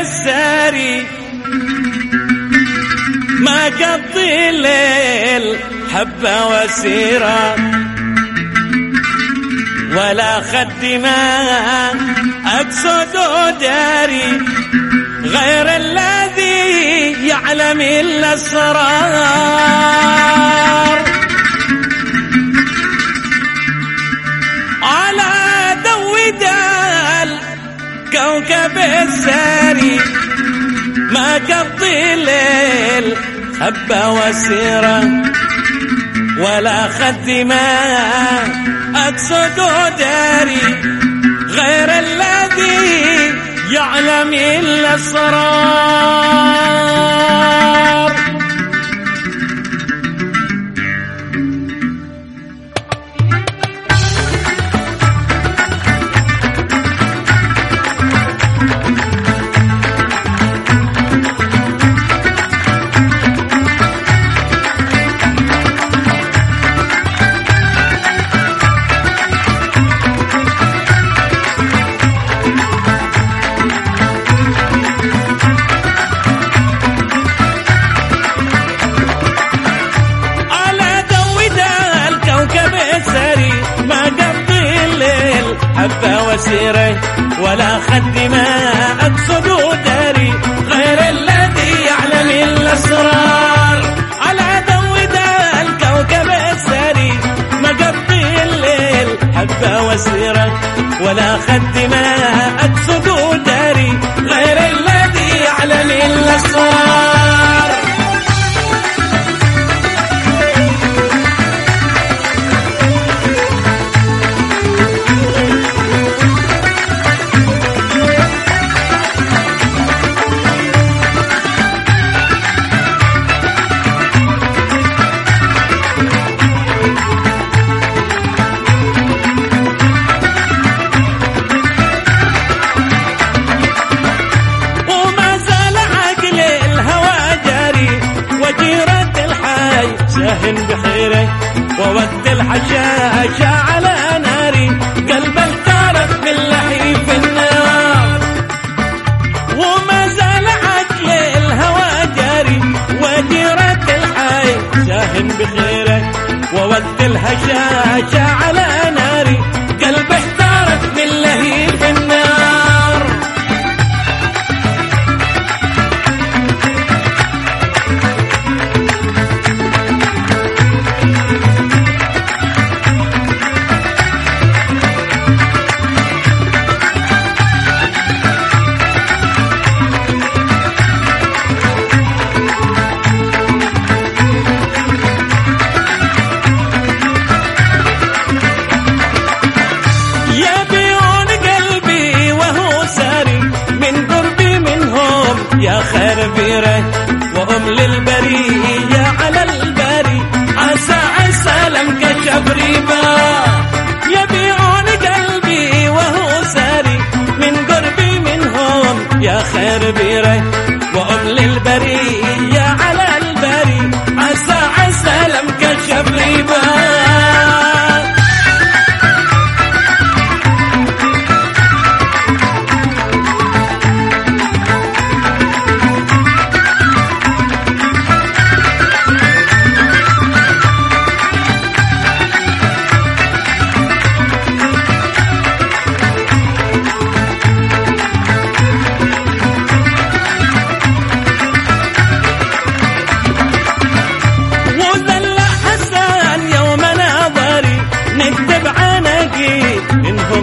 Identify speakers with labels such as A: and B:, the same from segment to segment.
A: الساري ما قضي الليل حبة وسيرة ولا خد ما أقصد داري. غير الذي يعلم الأسرار قضي الليل حبة وسيرة ولا خد ما أقصد داري غير الذي يعلم الأسرار ولا خد ما أقصد داري غير الذي يعلم الأسرار. على دوي ده الكوكب السري ما قضي الليل حبة وسيرة ولا خد ما الحي شاهن بخيره ووقت الحشاشة على ناري قلب الكارث من لهيب النار. وما زال عقل الهوى جاري وجيرة الحي شاهن بخيره ووقت الهشاشة على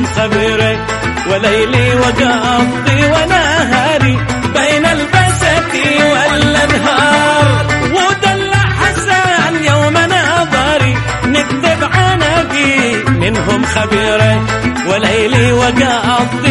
A: من خبرك وليلي وقضي ونهاري بين البسة والأنهار. ودلع حسن يوم نظري نكتب عناقي منهم خبرك وليلي وقضي